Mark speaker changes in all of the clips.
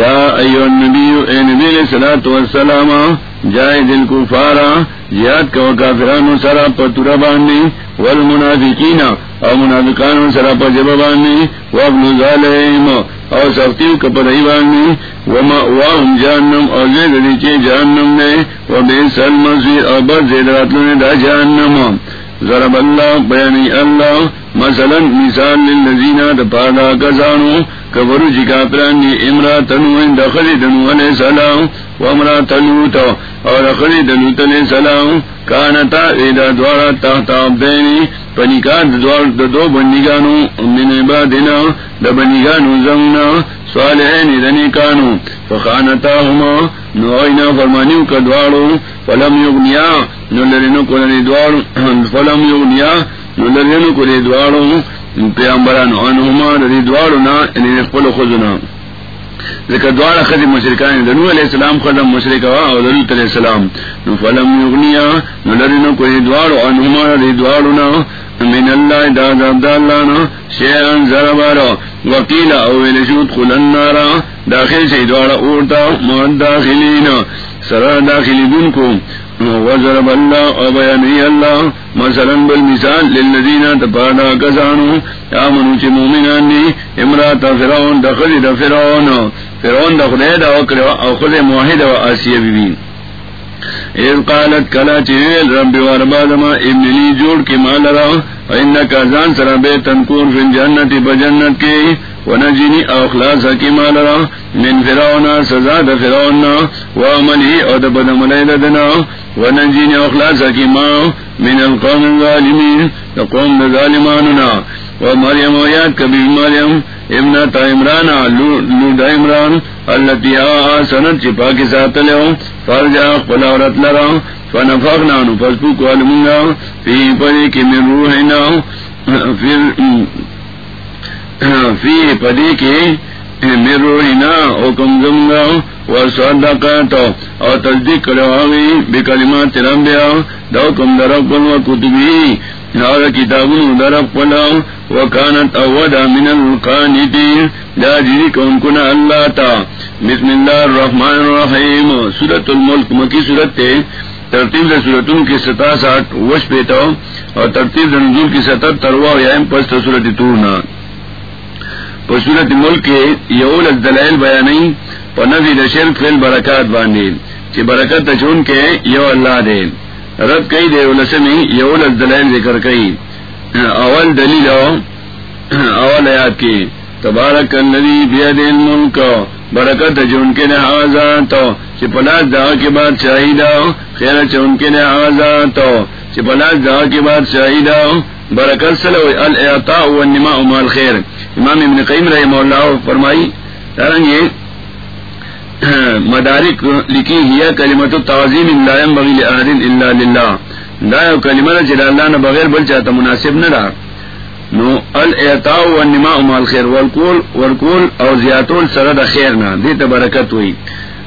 Speaker 1: یا ایو النبی اے نبی علیہ الصلوۃ والسلام جائے دل کو فارا یاد کو کافرانو سرا پتورا باندې والمنافقین، او منافقانو سرا په جبا باندې وابن ظالم، او سختیو کپدای باندې وما وهم جهنم او زید دې چې جهنم نه و به سلمزی او بر زید راتلونه دا جهنم ضرب اللہ، بیانی اللہ، مثلا مثال للذین دپادا کسانو کبرو جی جکا پرانی امراتنو دخلی دنو علیہ السلام وامرات لوت اور دخلی دلوت علیہ السلام کانتا ایدا دوارا تحت عبدینی پنکان دوار دو بندگانو من عبادنا دا بندگانو زمنا صالحین دنی کانو فخانتا ہما نوائنا فرمانیو کا دوارو فلم یغنیا نو لرنو کو دوارو فلم یغنیا نو لرنو کو دوارو پیامبران انہما لری دوارو نا یعنی خپل خزنا ذکر دوار خد مشرکان دنو علیہ السلام خدم مشرک وا او دلوت علیہ السلام. نو فلم یغنیا، نو لرنو کو لری دوارو انہما لری دوارو من اللہ داد عبد اللہ نا شیئن زربارو وکیل اویل شود خلن نارا داخل سے دوارا اورتا مہد داخلین سرا داخلی دن کو وضرب اللہ او اللہ مثلا بالمثال للذین تپادا کسانو آمنو چی مومنان دی دا دا دا وکر او موحد و آسیہ بی بی. اذ قالت کلا چیویل رب واربادما ابن لی جوڑ کی مال را وانکا زان سر بیتن کون فی جنتی بجنت کی، ونجنی او اخلاص کی مال را، من فرعون سزا دا فرعون وعملی او دا بدملی ونجنی اخلاص کی ما من القوم الظالمین دا قوم دا ظالماننا ومریم ویاد کبی مریم ابنت عمران لود عمران اللتی آسنت چپا کی ساتلے فرجا قل عورت لرا. فنفقنا نفسکو کولمونگا فی پدی کی من روحنا. فی پدی کی من روحنا حکم زمگا وصدقاتو، او تصدیق کرواغی بکلمات رنبیا دو کم درب درقل و کتبی اور کتابوں درف پلا وکانت اودا من القانتین، لا جری کون کنا اللہ تا. بسم اللہ الرحمن الرحیم سورت الملک، مکی سورت تے، ترتیب سورتوں کی ستا ساٹھ وش پیتا اور ترتیب نزول کی ستر تروا یا پست سورت تورنا. سورت ملک کے یول دلائل بیان پنوی دشر فیل برکات باندھے کہ برکت چون کے یو اللہ دے رد کئی دے لسمی یول دلائل ذکر کئی اول دلیل اول آیات کی تبارک الذی بید الملک. برکت جون کے لحاظا تو چپلاس دا کے بعد شاہیدا خیر چون کے لحاظا تو چپلاس دا کے بعد شاہیدا برکت سلو الاعطاء والنماء مال خیر امام ابن قیم رحمہ اللہ فرمائی ترنگی مدارک لکی ہی کلمت تعظیم اللہ بغیل احد اللہ للہ۔ دا یو کلمہ جل اللہ نہ بغیر بل چاہتا مناسب نہ رہا۔ نو الاعطاء والنماء مال خیر والکول والکول او زیاتول سرد خیر نہ، دیتا برکت ہوئی۔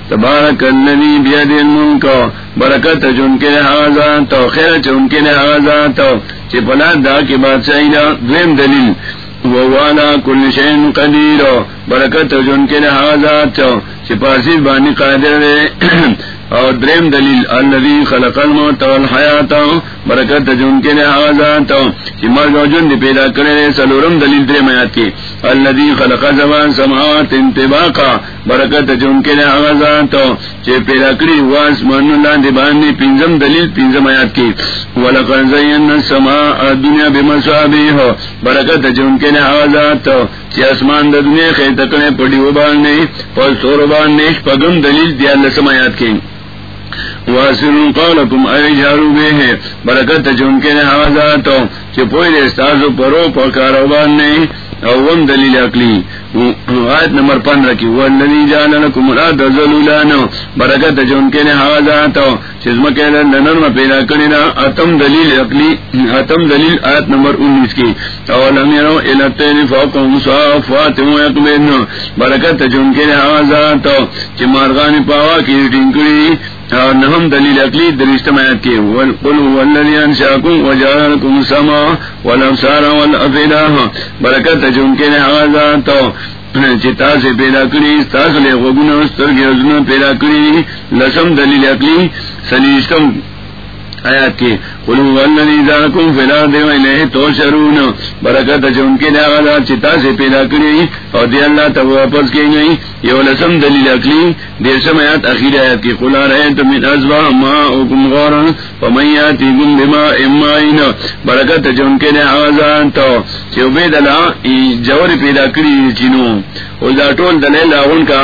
Speaker 1: تبارک الذی بید الملک برکت جن کے لحاظا تو خیر چن کے لحاظا تو چپلا دا کی بادشاہی دا، دویم دلیل۔ وانا کل شین قدیر. برکت جن کے لحاظا سپاسی بانی قادر اور درم دلیل الذي خلق الموت والحیات. برکت جن کے لحاظات کہ مرگ و جن پیدا کرے سلورم دلیل دریم آیات کی۔ الذي خلق زمان سماوات انطباقا برکت جن کے لحاظات کہ پیدا کری واس من اللہ دبانی پنجم دلیل پنجم آیات کی۔ ولقد زینا السماء الدنيا بمصابيح برکت جن کے لحاظات کہ اسمان د دنیا خیر تکنے پڑی و باندے پر سور باندے پگم دلیل دیا لسم آیات کی۔ واسر قولکم ای جارو بے ہے، برکت چون پرو پکارو اوم دلیل اقلی آیت نمبر پندرہ کی والذی جعل لکم الارض ذلولا برکت جون کے حوازات چزم کے نرم پیدا کرنا اتم دلیل اقلی اتم دلیل آیت نمبر انیس کی۔ اولم یرو الاتین فوقهم صافات برکت جون کے حوازات چی مارغان پاوا کی ٹنکڑی اور نہم دلیل اقلی درست میت کی قل هو وجعل لكم والابصار برکت جن کے تو چتا سے پیدا کری تاس لے استر پیدا کری۔ لسم دلیل اقلی سلیشتم آیات کی قلو والذی ذاکم فلا دیو الیہ تو شرون برکت چون کے داغذا چتا سے پیدا کری اور دی اللہ تب واپس کی گئی. یو لسم دلیل اکلی دیرسم آیات اخیر آیات کی قلع رہے تو من ازبا ما اکم غورا فمیاتی گم بما امائین برکت چون کے داغذا تو. چو بید اللہ جور پیدا کری چنو او دا ٹول دلیل آغن کا.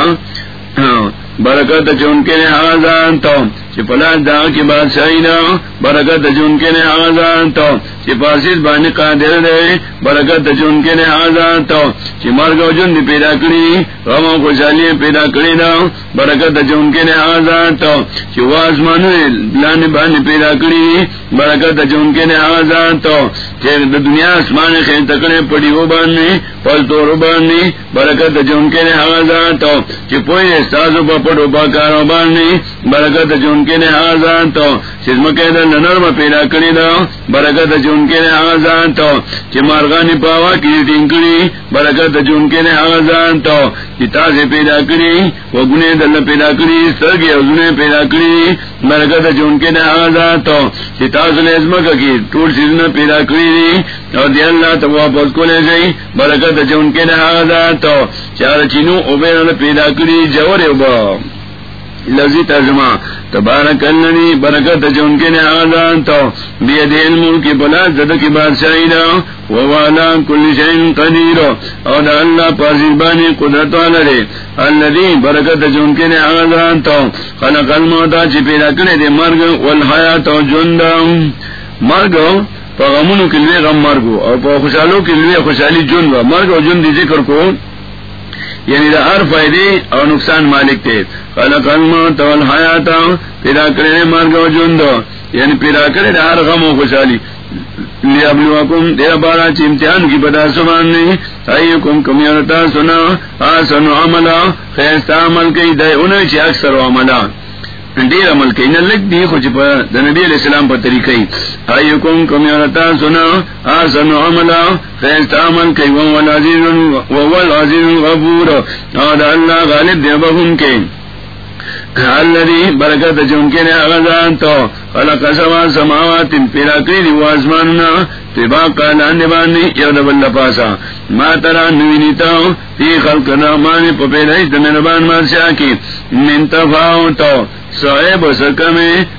Speaker 1: ہاں، برکت چون کے آزان تو. پلا دا کی بادشاہی نا، برکت جن کے نے آزان تو۔ پاسیز بانی قادر دے، برکت جن کے نے آزان تو۔ مرگ جن پیدا کری، غم و خوشحالی پیدا کری نا، برکت جن کے نے آزان تو۔ آسمان لان بانی پیدا کری، برکت جن کے نے آزان تو۔ دنیا آسمان خیر تکڑے پڑی ہو باننی پل تو باننی برکت جن کے نے آزان تو۔ پوئی سازو پپڑو پکارو باننی برکت جن کے نے آزان تو چزم کے دل نرم پیدا کری دا، برکت جن کے نے آزان تو چمارغانی پاوا کی ٹنکڑی برکت جن کے نے آزان تو چتا سے پیدا کری وہ گنے دل پیدا کری سر سرگی ازنے پیدا کری، برکت جن کے نے آزان تو چتا سے ازمک کی ٹوٹ سیزن پیدا کری دی، اور دی اللہ تو واپس کو لے گئی، برکت جن کے نے آزان تو، چار چینو اوبے پیدا کری جور اوبا۔ لذی ترجمہ تبارک اللذی برکت جن کے نے آزان تو، بید علم کی بلا زد کی بادشاہی دا ووالا کل شہن قدیر، اور دا اللہ پازیبانی قدرت والا دے۔ اللذی برکت جن کے نے آزان تو، خلق الموتا چی پیدا کرے دے مرگ، والحیات و جندا مرگ پغمونو کلوے غم مرگو، اور پا خوشحالو کلوے خوشحالی جن مرگ و جن ذکر کو یعنی دا ہر فائدے اور نقصان مالک تھے خلق الموت والحیات پیدا کرے مرگ و جند۔ یعنی پیدا کرے ہر غم و خوشحالی۔ لیابلوکم دیر بارا چی امتحان کی بدا سمان نے۔ ایوکم کمیونتا سنا آسن عملا۔ خیستا عمل کئی دے، انہیں چی اکثر عملا۔ ڈیر عمل کئی نہ لگ دی خوش پر نبی علیہ السلام پر طریقہ ایوکم کمیونتا سنا آسن عملا. خیستا عمل کئی ووال عزیز غفور اور اللہ غالب دے بہن کے الذي برکت جن کے نے اغزان تو خلق سوا سماوات پیرا کری دی وازماننا تبا قالان نبانی یو دبل پاسا ما ترا نوینیتا فی خلق رحمان پا پیدایش دمینبان مارشا کی من تفاو تو صاحب سکم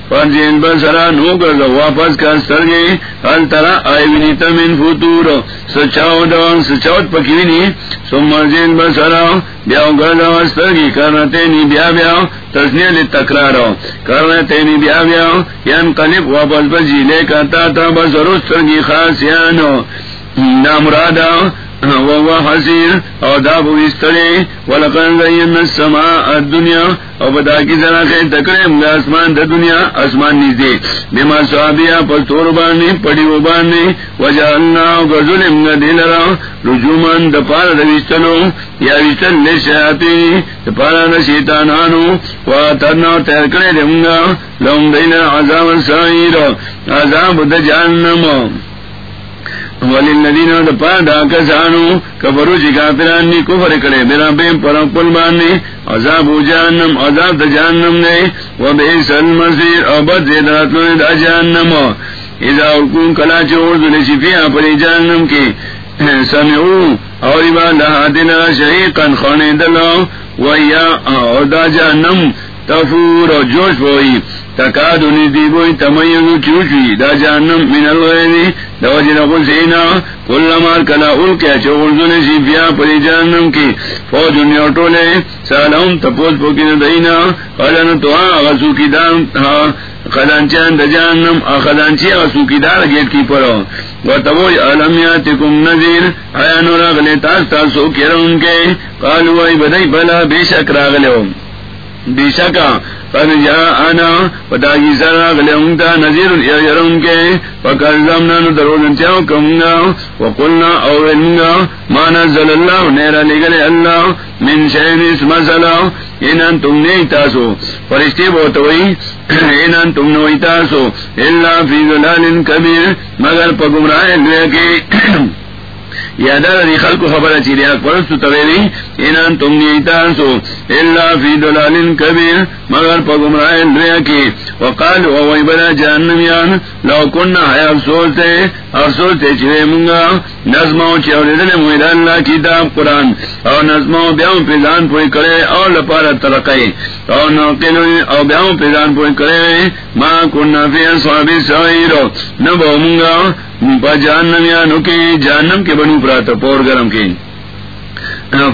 Speaker 1: فرجین بسرا نو کر واپس کا سر گئی ہل ترا آئی ونیتا من فطور سچاو دو سچاوت پکینی سم مرجین بسرا، بیاو گرد وستر گی کرنا تینی بیا بیاو تسنیل تکرارو. کرنا تینی بیا بیاو یان قلب واپس بجی لے کرتا تا بس رستر گی خاص خاصیانو. نامرادا وهو حسير او دابو استري ولقد زينا السماء الدنيا او بدا کی ذرا خیر تکریم دا اسمان دا دنیا اسمان نیزے۔ بما صحابیا پر طور بانی پڑی و بانی وجعلنا غزلم ندلرا رجومان دا پارا دا ویستنو یا ویستن لے شیاتی دا پارا دا شیطانانو۔ واترنا تیر کرے دنگا لهم دین عذاب سائر عذاب دا جہنمو وللذین دپا دا کسانو کفرو چی کافران نی، کفر کرے برا بیم پر پل بانے عذاب جہنم، عذاب دا جہنم نے و بیس المصیر او بد زیدات لنے دا اذا ارکون کلا چور دلی شفیع پری جہنم کی، سمعو، اور با لہا دنا شہیقا خانے دلو، و یا او دا جہنم تفور و جوش ہوئی تکاد ندی بوئی تمیزو چوچوی، دا جہنم من الغیری دا وجن قلسینا کل مار کلا اولکیا چو غلزن سی بیا پری جہنم کی، فوج نیوٹو لے سالہم تپوز پوکی ندینا قلن تو آغسو کی دان خدانچان دا جہنم خدانچی آغسو کی دار گیٹ کی پرو۔ و تبوی علمیاتکم نظیر آیا نور اغلی تاس تاسو کرن کے، قالو ای بدئی بلا بے شک راغلے ہوں بے شکا جا آنا پتا کی سرا گلے انگتا نظیر یرون کے پکر زمنا درون چاو کمگا وقلنا اولنگا ما نزل اللہ، نیرا لگلے اللہ، من شہر اس مسئلہ اینان تم نہیں تاسو فرشتی بہت ہوئی اینان تم نوئی تاسو، اللہ فی ظلال کبیر، مگر پا گمراہ کے یادار خل کو خبر اچھی ریا پرست تویری انان تم نیتان سو اللہ فی دلال کبیر، مگر پا گمراہ لیا کی وقال او بلا جہنمیان لو کننا ہے افسوس تے افسوس تے چوے منگا نظموں چوری دل موید اللہ کتاب، قرآن. او نظموں بیاؤں پیزان پوئی کرے او لپارا ترقی. او نوکلو او بیاؤں پیزان پوئی کرے ما کننا فی اصحابی سائیرو نبو منگا جہنم کے جہنم کے بنو پرات پور گرم کے۔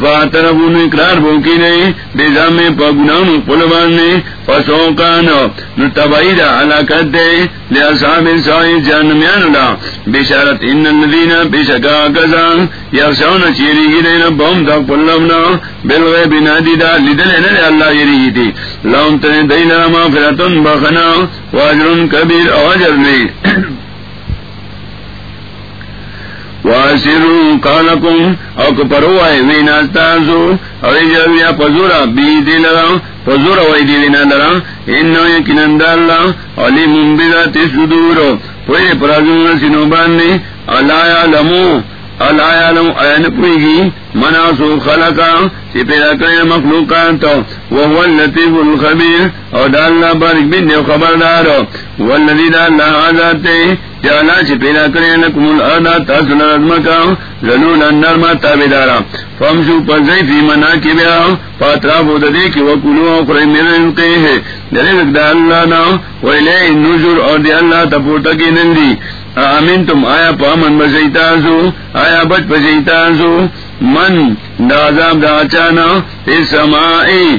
Speaker 1: فاتر اقرار بو کی نہیں بیزا میں پگنام پلوان نے فسو کا نو تباہی دا علاقت دے۔ لے اصحاب سائی جہنمیان دا بشارت ان الذین بشکا کزان یا سون چیری گی دینا بوم دا پلونا بلغے بنا دی دا لیدل ہے نا اللہ یری گی تھی لون تنے دینا مافراتن بخنا، واجرن کبیر اواجر نہیں واسرو کالکم او کپرو آئے وینا او پزورا بی دی لرا پزورا وی دی لینا لرا انو یکنن دا اللہ علی پوئے پرازون سنو باننی اللہ یعلمو اللہ یعلم این پوئی گی مناسو خلقا چی پیدا کرے مخلوقات وہو اللطیف الخبیر او دا اللہ بارک بین دیو خبردارو والذی دا اللہ آزاتے جالا چی پیدا کرے لکم الاردا تاسل رزمکا ذلولا نرما تابدارا۔ فمشو پزئی فی منا کی بیا پاترا بود دے کی وکلو اخری من رزقے ہے۔ دلزک دا اللہ نا ویلے نجر اور دی اللہ تپورتا کی نندی۔ آمین تم آیا پا من پامن بسیتازو آیا بچ بسیتازو من دا عذاب دا اچانا فی سمائی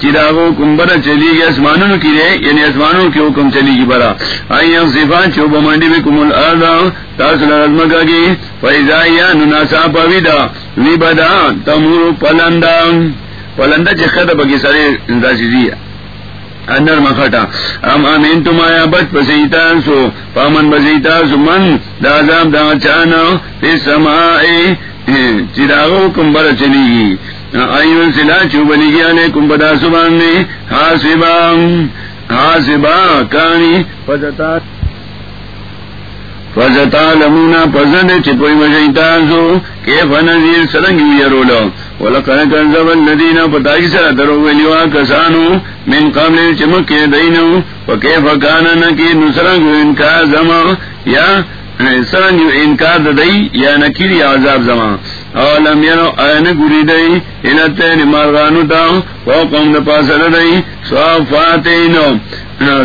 Speaker 1: چراغو کم برا چلی گی اسمانوں کی رے یعنی اسمانوں کی حکم چلی گی برا۔ آئی صفات چوب منڈی بھی کم الاردا تاصل رزمکا گی فیضائی نناسا پویدا وی بدا تمور پلندا۔ پلندا چخت بگی سارے اندا چیزی اندر مکھٹا۔ ام امین تم آیا بچ پسیتا سو، پامن بسیتا سو من دا دا چانا فی سمائی۔ چراغو کم چلی۔ گی ایون سلا چوبلی گیا نے کمبدا سبان نے۔ ہاسبا ہاسبا کانی فزتا فزتا لمونا پزند چپوئی مجھیتازو کیف نظیر سرنگی یرولو ولقد كذب الذين فتاكي سر درو وليوا كسانو من قبل چمك دينو وكيف كان نكي نسرنگ انكار زما انسان سرنگ انکار دئی یا نکیری عذاب زمان. اولم یرو این گری دئی الاتین مرغانو تا وقم دا دپاسر دئی صافاتینو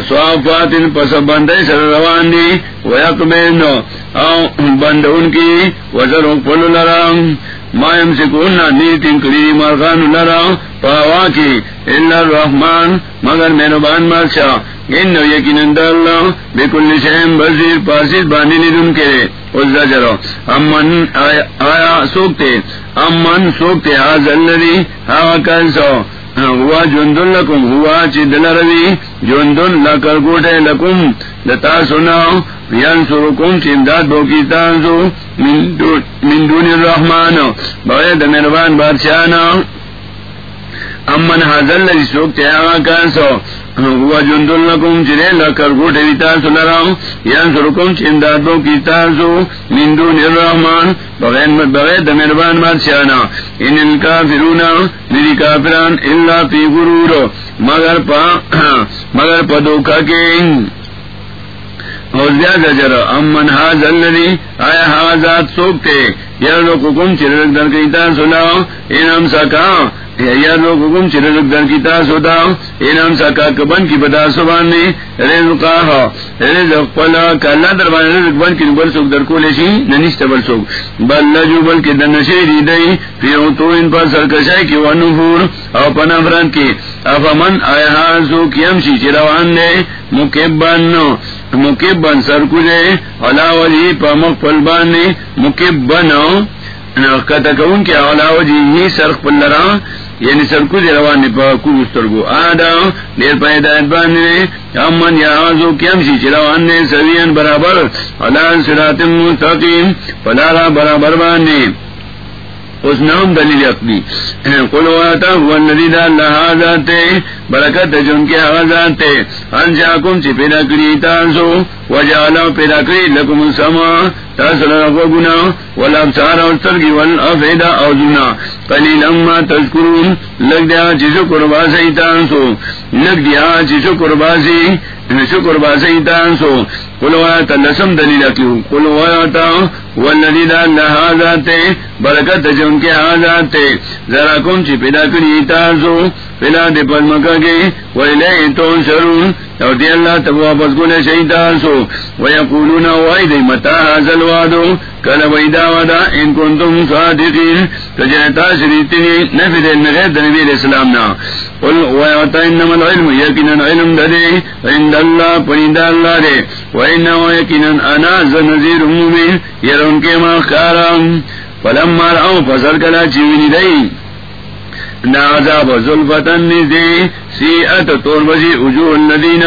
Speaker 1: صافاتین پس بندئی سر روان دی ویقبینو او بند ان کی وزر اقبل لرام. مایم سے کونا نیتن کری مارغان لرا، پاوا کی اللہ الرحمن، مگر مہربان بادشاہ ان یقین اللہ بالکل شہم بزیر پاسد باندھی ندن کرے اس جرو امن، آیا سوکتے، امن سوکتے آز اللہ ہا کیسو ہوا جند الکم ہوا چل روی جند لکر گوٹے لکم، لتا سنا یان سرکم بغیر مہربان بادشاہ امن حاضر لگی سوکتے ہوا جند الکم چرے لکر یان سرکم کی بغیر بغیر مہربان بادشاہ ان الکافرون میری کافران اللہ پی غرور. مگر پا مگر پدوکا کے اور زیادہ جرا امن ہاض الری آیا حاضات سوکتے یا لوگ حکم چرک در کی تا سناؤ انعام سکا یا لوگ حکم چرک در کی تا انعام کبن کی بدا سبان نے رزقا رزق پلا کلا دربان رزق بن کی بل سوک در کو لیشی سوک۔ بل لجو بل کی دنشی دی دی تو ان پر سرکشائی کی ونفور او پنافران کی۔ افمن آیا حاضو کیم شی چروان دے، مکبن مکبن علا نے مکبن کتا کے علا وجی ہی سرخ پل لرا یعنی سرکوز روان پا کوسترگو آدا دیر پا ہدایت باندے امن یا آزو کیم شی چروان دے سوین برابر. علا سرات مستقیم. پلارا برابر باندے اس نام دلیل اقلی. قلو آتا، هو الذي دا اللہ آزاتے برکت جن کے آزاتے انشاکم چی پیدا کری تانسو وجعل پیدا کری لکم سما گنا والابصار والسرگی والافیدہ او جنا قلیل تذکرون، لگ دیا تانسو لگ دیا شکر باسی تانسو دلیل والذی دا اللہ آزاتے برکت جن کے آزاتے ذرا کم چی پیدا کری تانسو پیدا دے پلمکا کے ویلے تو شرون او دی اللہ تب واپس گولے شیطان سو۔ ویقولون وائی دی متا حاصل وادو کل ویدا ودا ان کنتم صادقین۔ تجنتا شریطنی نفی دے نغیر دنبی علیہ السلام نا۔ قل ویعتا انما العلم، یقینا علم دے عند اللہ پنید اللہ دے۔ وینہو یقینا انا زنزیر ممین یرون کے مخارم فلما رعو فصل کلا چیوینی دئی نازا عذاب ظلفتن نزدی، سیئت طور بسی اجوع الذین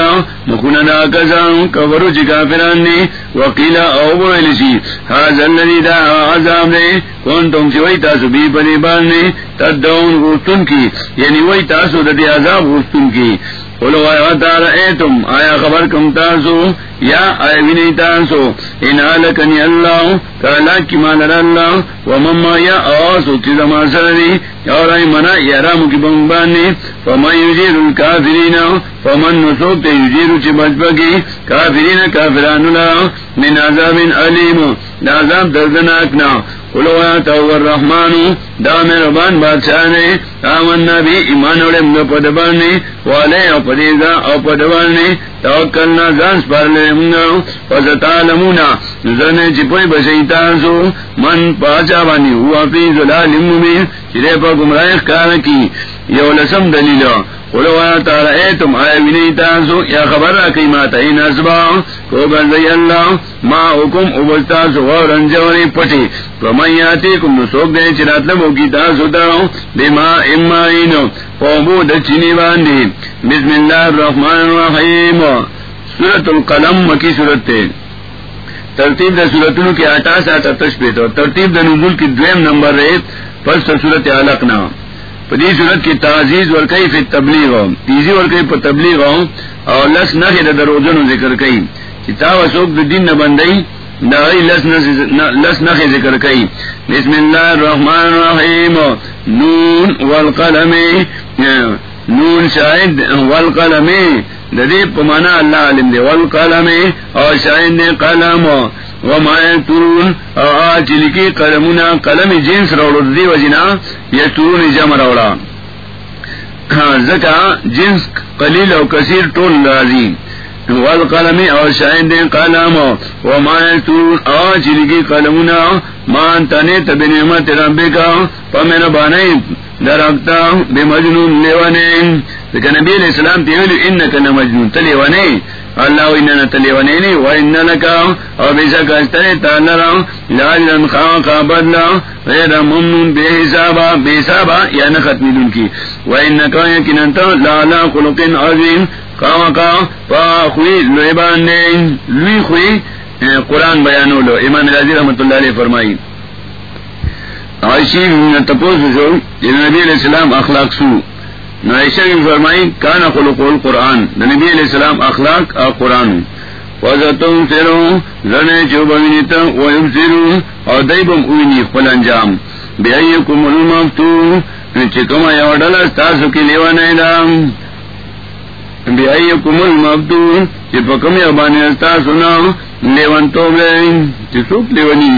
Speaker 1: مخننا کزان کفرو چی کافران نی وقیلا او بویلسی حاضر الذی دا عذاب دے کونتم چی وی تاسو بی پنی باننی تدعون غستن کی یعنی وی تاسو دا دی عذاب غستن کی۔ قلو آیا خبر کم تاسو یا آیا وینی تاسو ان آلکنی اللہ کالا کی مالا اللہ ومما یا آواسو چیزا ما سردی اور آئی منا یا رامو کی بمبانی فمن یجیر الكافرین فمن نسوک تے یجیرو چی بچپکی کافرین کافرانولا من عذاب علیم دا عذاب دردناکنا الرحمان دا مہربان بادشاہ نے، آمن نبی، ایمان والے اڑے پدبانی والے او پدیزا او پدبانی توکلنا زانس پر لے منگا وزتالمونا زنے چپوئی بسیتان سو من پاچا بانی ہوا فی ظلال مبین، چرے پا گمراہ کار کی یو لسم دلیلو تم آئے بھی تاسو، یا خبر رکھی ماتا ہی کو گزی اللہ، ما حکم ابلتا سو پٹی تو کم سوک دے چرات لبو کی تاسو بے ما اما فوبو دچنی باندی۔ بسم اللہ الرحمن الرحیم۔ سورت القلم مکی سورت تے۔ ترتیب دا سورتنو کی اٹاس آتا تشپیت اور ترتیب دا نزول کی دویم نمبر رہے، پس سورت علق نام پدی صورت کی تعزیز اور کئی پھر تبلیغ ہو تیزی اور کئی پر تبلیغ. ہو اور لس نہ دروزن ذکر کئی. کتاب اشوک دین نہ بندئی لس نہ ذکر کئی. بسم اللہ الرحمن الرحیم. نون والقلم. نون شاہد والقلم. ددی پمانا اللہ علم دے. والقلم. اور شاہد قلم. چلکی کلمنا کلم جنس روڑ دی وجنا یہ ترون جم روڑا زکا جنس قلیل او کثیر ٹول راضی. والقلم او شاہد قلم. وما ترون او چلکی کلمنا مان تنے تب نعمت ربی کا. پمین بانے درختا بے مجنون لیوانے نبی علیہ السلام تیویلو، انکا نمجنون تلیوانے اللہ اننا تلیونینی و اننا لکا او بیشک اشتری تالرا لاجرن خواہ خواہ بدلا غیر ممنون بے حسابا بے حسابا یا نختمی دن کی۔ و انکا یکننتا لالا خلقین عظیم خواہ خواہ پا خوی لوی باندے لوی خوی قرآن بیانو لو ایمان رضی رحمت اللہ علیہ فرمائی عائشی تپوز جو نبی علیہ السلام اخلاق سو نائشہ کی فرمائی، کان خلق القرآن. نبی علیہ السلام اخلاق اور قرآن. وزتم سرو لنے چو بینیتا ویم سرو اور دیبم اوینی خپل انجام. بے ایکم المفتو چکم یو ڈل ستاسو کی لیوان ایدام بے ایکم المفتو چپکم یو بانی استاسو نا لیوان تو بے چسوک لیوانی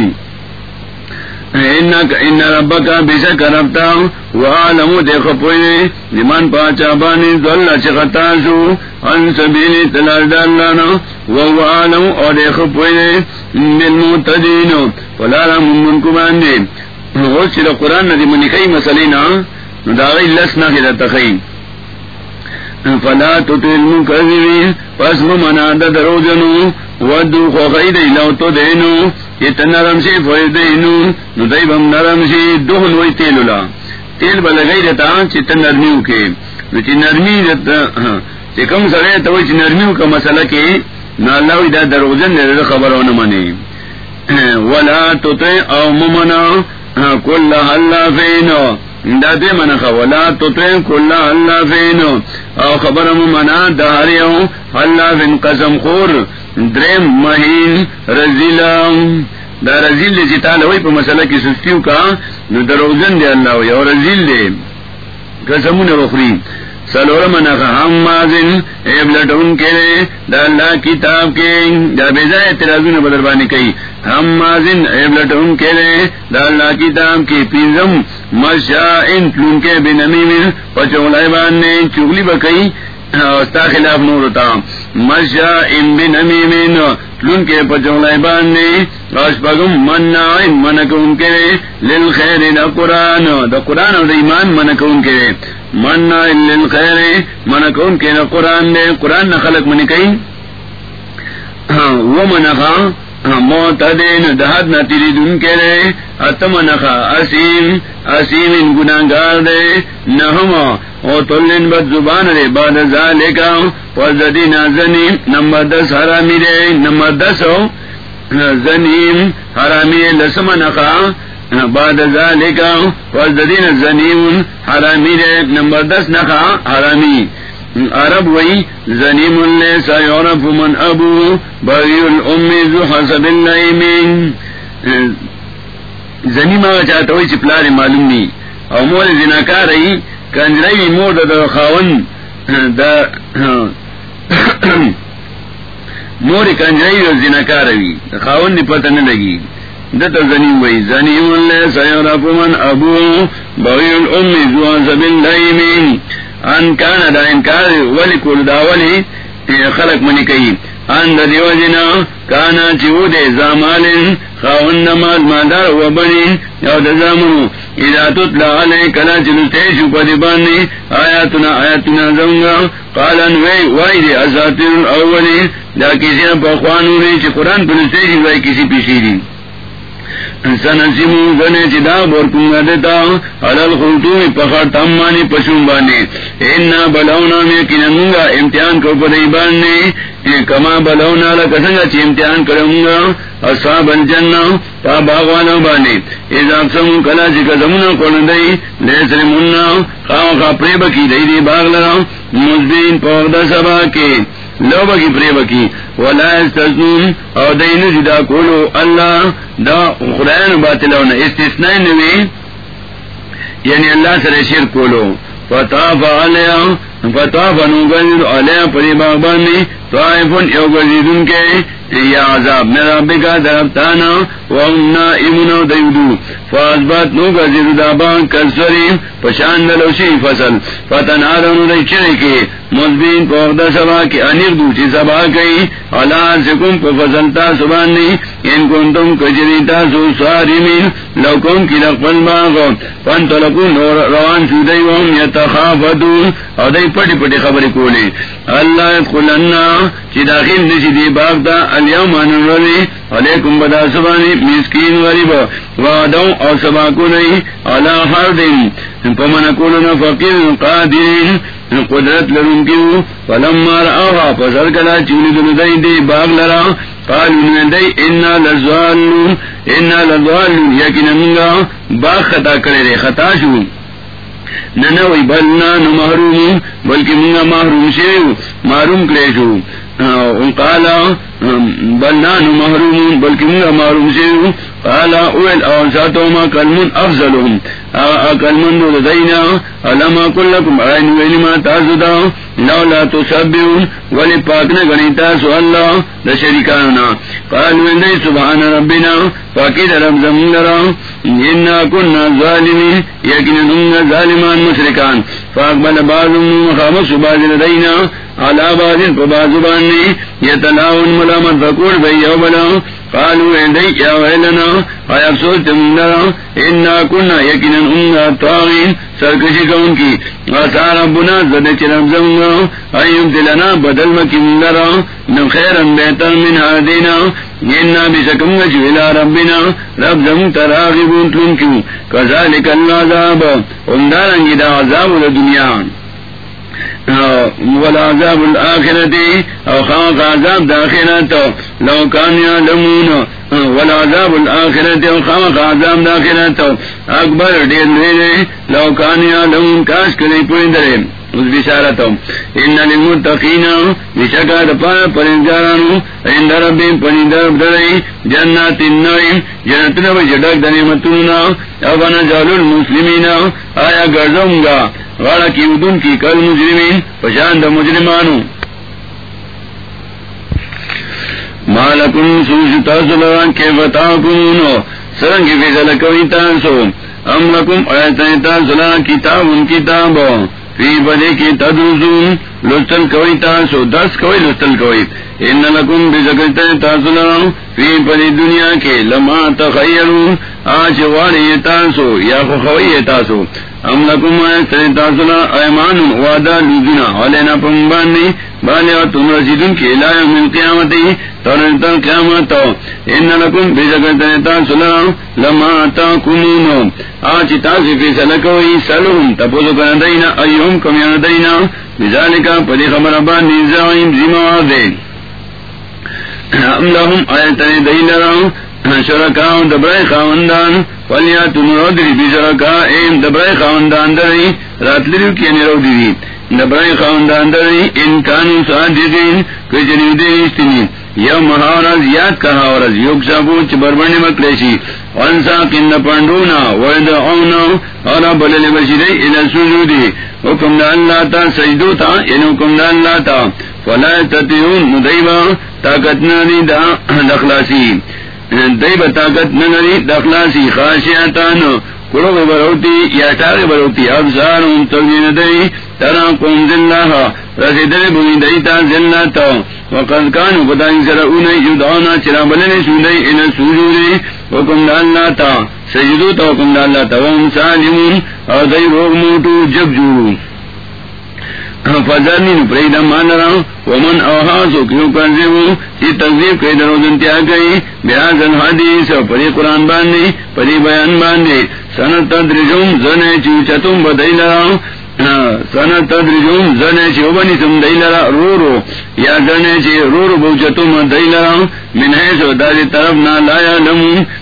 Speaker 1: ان رب کا بے شک ربتا وہ دیکھ پوئے. لمن پاچا بانی دل چکتا سو ان سبیلی تلال ڈالانا وہ عالم اور دیکھ پوئے. بالمتدین ولا ممن کو باندے. وہ سر قرآن ندی منی کئی مسئلے نا داغی لس نہ تخی فلا تطل المكذبين پس ممنا درو جنو ودو خوخی دی لو تو دینو. یہ تنرم سی فوئی دینو نو بم نرم سے دوہن وی تیلو لا تیل با لگئی دیتا چی تن نرمیو کے. نو چی نرمی دیتا ہاں، چی کم سرے تو وی چی نرمیو کا مسئلہ کے نا اللہ وی دا دروزن دی ولا تطع او ممنا ہاں، کل اللہ فینو دادے من خلا تو کلا اللہ فین او خبر منا داریو اللہ فین قسم خور. درم مہین رزیلا. دا رزیل دے جتا لوئی پا مسئلہ کی سستیو کا، نو دروزن دے اللہ ہوئی اور رزیل دے قسمون رخری سلور من ہم مازن ایبلٹون کے دا اللہ کتاب کے، دا بیزا اعتراضون بدربانی کئی۔ ہم مازن ایبلٹون کے دا اللہ کتاب کی پیزم مشا ان تلون کے بنمی من پچولائے باننے چگلی بکئی استا خلاف نور ہوتا مشا ان بنمی من تلون کے پچولائے باننے اشپگم منع منکون کے لل خیر دا قرآن دا قرآن اور دا ایمان منکون کے۔ من خیر من کون کے نہ قرآن دے، قرآن نہ خلق منی کئی۔ وہ منخا موت دین دہت نہ تیری دن کے رے اتم نخا اسیم اسیم ان گناگار دے۔ نہ او تلن بد زبان رے باد زالے کا پردی نہ زنی نمبر دس حرامی رے نمبر دس ہو زنیم، حرامی لسم نخا بعد ذالک والذین زنیم، حرامی دے، نمبر دس نخا حرامی. عرب وی زنیم اللہ سیورف من ابو، بغی الامی ذو حسب اللہیمین زنیم آگا چاہتا ہوئی چپلار معلوم نی. او مور زناکار رئی کنجرائی مور دا خاون دا مور کنجرائی دا زناکار روی خاون نی پتہ نلگی دت زنی وئی زنی اللہ سیرف من ابو بغی الامی زوان زبن دائمین ان کان دا انکار ولی کل دا ولی، خلق منی کئی ان دیو جنا کانا چیو دے زامالن، خاون نماز مادار و بنی یو دا زامنو. اذا تتلا علی کلا چلستیشو پا دی آیاتنا آیاتنا زنگا قالن وی وی دی دا کسی نا پا خوانو ری چی قرآن پلستیشو وی کسی پیشی دی. سنسیمو گنے چدا بورکونگا دیتا، حلال خلطومی پخار تمانی پشون بانے۔ اینا بلاونا میکنہ منگا امتحان کو پدائی بانے۔ کما بلونا لکسنگا چی امتحان کروں کرمگا اصحاب الجنہ تا باغوانا بانے۔ ایزا اقسمو کلا جی چی کسمونا کون دئی۔ لیسر مننا، خواہ خواہ پریبا کی دی دی باغ لرا۔ مزبین پوغدہ سبا کے۔ لو بکی پری بکی ولا استثنون او دین جدا کولو. اللہ دا خدایان باطلون استثناء نوی. یعنی اللہ سر شیر کولو. فتاف علیہ فتاف نوگل علیہ پری باغبانی. طائفن یو گزیدن کے یا عذاب میرا بکا درفتانا وامنا امنا امنا دیدو فازبات نو گزید دابان کسوری پشان دلوشی فصل۔ فتن آدم دی چرے کے مزبین پوغدہ سبا کی انیر دوچی سبا کئی۔ علا سکم پا فصلتا سبانی ان کنتم کجریتا سو ساری سارمین لوکم کی لقبل باغ۔ فان تلکون روان شدئی وهم یتخافتون۔ او دی پٹی پٹی خبری کولی۔ اللہ ادخلنا چی داخل نشی دی باغ دا اليوم انوری علیکم بدا سبانی، مسکین غریب وعدو او سباکو نئی، علا حردن فمن کولنا فقیر قادرین، قدرت لرن کیو، فلما رآها فسر کلا چولی دن دی دی باغ لرا قالوا من دی انا لزوالون انا لزوالون یکن منگا، باغ خطا کرے خطا شو. نہ نہ وہی بل نہ محروم بلکہ منگا محروم سے محروم کرے شو کالا بل نہ محروم بلکہ منگا محروم شیو۔ کالا اویل اوساتو میں کلمن افضل ہوں کلمن دینا علامہ کلکم عین ویلی ما لولا تسبیون ولی پاکنا گنیتا سو اللہ دا شرکاننا قال ویندی سبحان ربنا، پاکی دا رب زمین لرا انا کننا ظالمین یکن نمنا ظالمان مشرکان. فاقبل بعضم مخامس باز لدینا، علا بازن پا بازبانی یتلاون ملامت فکور بی یو یوبلا قالوا عندي يا ويلنا اي افسوس تمنا ان كنا يقينا ان طاغين، سرکشی کون کی ربنا زد چرم دلنا بدل مکم لرا نو خیرا بہتر من آدینا اینا ربنا، رب زم تراغبون تون کیوں، کذالک اللہ عذاب اندارنگی دا عذاب دنیا۔ والعذاب الآخرة او خاق عذاب داخرة لو كان يعلمون والعذاب الآخرت عذاب داخرت اکبر دیر لوکانیا لون کاش کری پوری درے اس بشارت ان للمتقین بشکا عند پرندر درئی جنات النعیم. ابنا جالو المسلمین. آیا گردوں گا غاڑا کی ادن کی کل مجرمین. پشاند مجرمانو. مالکن سوش تاسو کے بتا کونو سرنگی فیصل کوئی ام لکم ایتن تاسو کتاب ان کتاب. فی بدے کی تدرسون لستل کوئی تاسو دس کوئی لستل کوئی۔ ان لکم بزکرت تاسو لرم فی پدی دنیا کے لما تخیرون آج واری تاسو یا خوئی تاسو ام لکم ایتن تاسو ایمان وعدا لوزنا۔ علینا پمبانی بالی اور تم رسیدن کی لائے من قیامتی تر قیامت۔ ان لکم بزکرت سلا لما تا آج تاسی فی سلکوئی سلوم، تپوزو کرن دینا ایوم کمیان دینا بذالکا پدی خبر ابان نیزائیم زیموار دے. ام لهم آیتن دی لراؤ شرکاؤ دبرائی خواندان. ولیا تم رو دری بی شرکا. ایم دبرائی خواندان دری رات لریو کی یعنی نیرو دری دبرائی خواندان دری ان کانو صادقین کجنیو دے استنی. یو مہارز یاد کہا ورز. یوگ سابو چ بربنی مکلیشی. وانسا کن پانڈونا وید اونا اور بلل بشری الى سجودی حکم دا اللہ تا، سجدو تا یعنی حکم دا اللہ تا. فلا تتیون مدیبا، طاقت ناری دا دخلاسی. دیبا طاقت ناری دخلاسی خاشیاتانو کڑو بروتی، یا ٹاغ بروتی ابزار ان تغین دئی ترا قوم ذلہ رسیدل بوئی دیتا ذلہ وقد کانو بدائن سر اونی یدعونا، چرا بلن سودئی الى سجودی وکم دا اللہ تا سجدو تا وکم دا اللہ تا. وهم سالمون او دی روغ موٹو جب جورو ومن کیوں کئی درو گئی پری قرآن باندی، پری بیان باندی. سنت تدرجم زنے چوچتم بدئی لراؤ سن تدرجم زنے چی وبنی تم دئی لرا. رو رو. یا زنے چی رو رو بوچتم دئی لرا. من حیث داری طرف نا لایا لمون.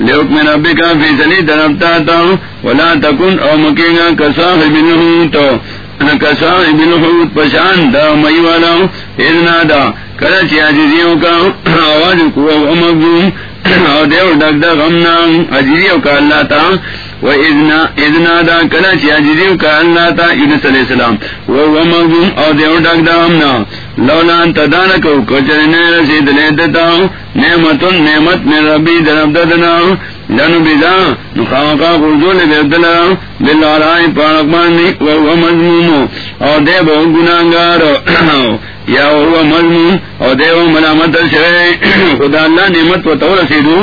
Speaker 1: لیوک میں ربی کا فیصلی طرفتا تھا ولا تکن او مکینگا کسا بن تو کسا بن پشان دا مئی والا اذنا دا کرچی عزیزیوں کا آواز کو مقبوم اور دیو ڈگ ڈگ ہم نام عزیزیوں کا اللہ تا وہ ادنا دا کرچی عجیزیوں کا اللہ تا یونس علیہ السلام. وہ مقبوم اور دیو ڈگ دا غمنا لولان تدان کو کچر نے رسید لے دیتا نعمت نعمت میں ربی درب ددنا لنو بیدا نخواقا قرزول بیدلا بالعرائی پارکمانی وہ مضموم اور دیو گناہگار یا وہ مضمون اور دیو ملامت شرے خدا اللہ نعمت و تو رسیدو.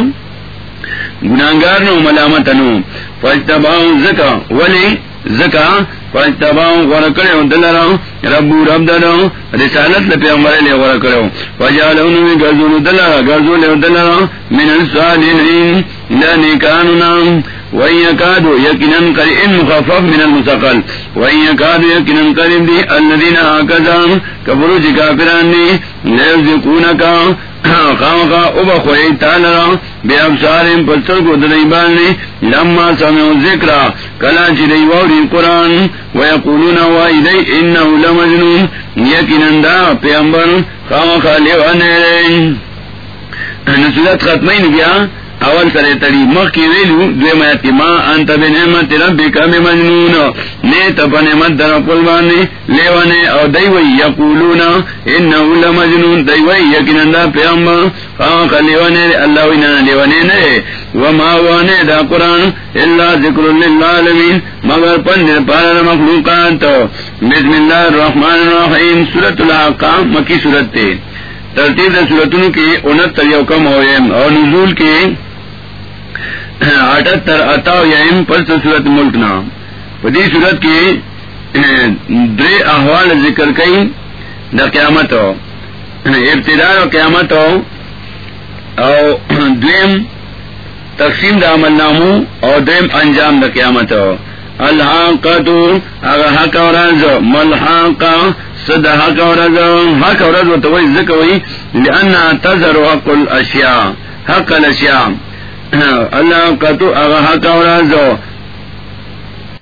Speaker 1: گناگار نو ملامت نو فجتباؤ زکا، ولی زکا فجتباؤ غور کرے دلرا ربو رب دلو رسالت لپی عمر لے غور کرے فجالو نوی گرزول دلرا گرزول دلرا من نام. لانی کانونا وَيَكَادُ يَكِنًا قَرِئٍ مُخَفَّفْ مِنَ الْمُسَقَلِ. وَيَكَادُ يَكِنًا خوئی تالرا بے کو لما سمعو ذکرا کلا چی دیواری قرآن ویقولون وائی دی انہو لمجنون. یکنن دا پیامبر خامقا لیوانے رین نسلت ختمین اول سرے تڑی مخ کی ویلو دوی میتی ما انت بی نعمت ربی کم مجنون نیت پا نعمت در قلبانی لیوانے، او دیوی یقولونا انہو لمجنون. دیوی یکنن دا پیام خواہ لیوانے اللہ وینانا لیوانے نئے وما وانے دا قرآن اللہ ذکر للعالمین، مگر پندر پارا مخلوقات. بسم اللہ الرحمن الرحیم، سورة الحقام مکی سورت تے۔ ترتیب سورتوں کے انہتر یو کم ہوئے اور نزول کے اٹھتر اتاو یم پر صورت ملک نام پدی صورت کی در احوال ذکر کئی دا قیامت ہو۔ ابتدار و قیامت ہو۔ او دویم تقسیم دا عمل نامو اور دیم انجام دا قیامت ہو۔ اللہ کا تو حق اور ملحا کا سد حق اور حق اور تو وہی ذکر ہوئی لأنہ تذر حق الاشیاء حق الاشیاء۔ اللہ کا تو اغا حق اور